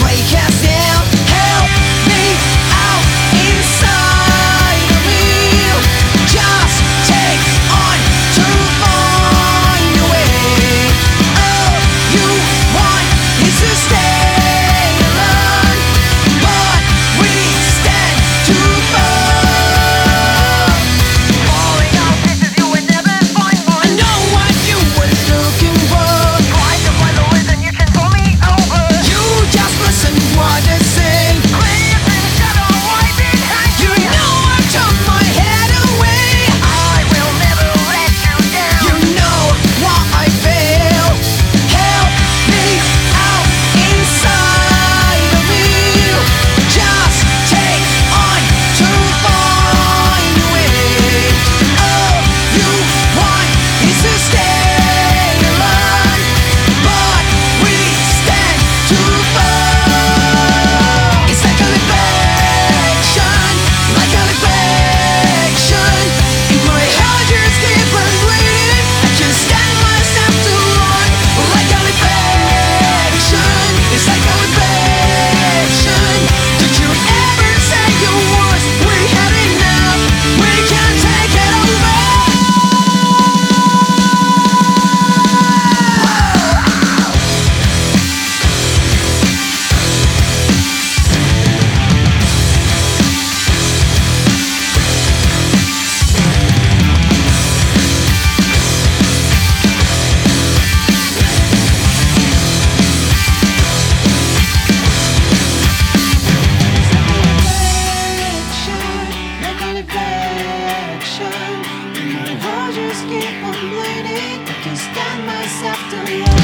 break as reflection. And my just keep on bleeding. I can't stand myself to love.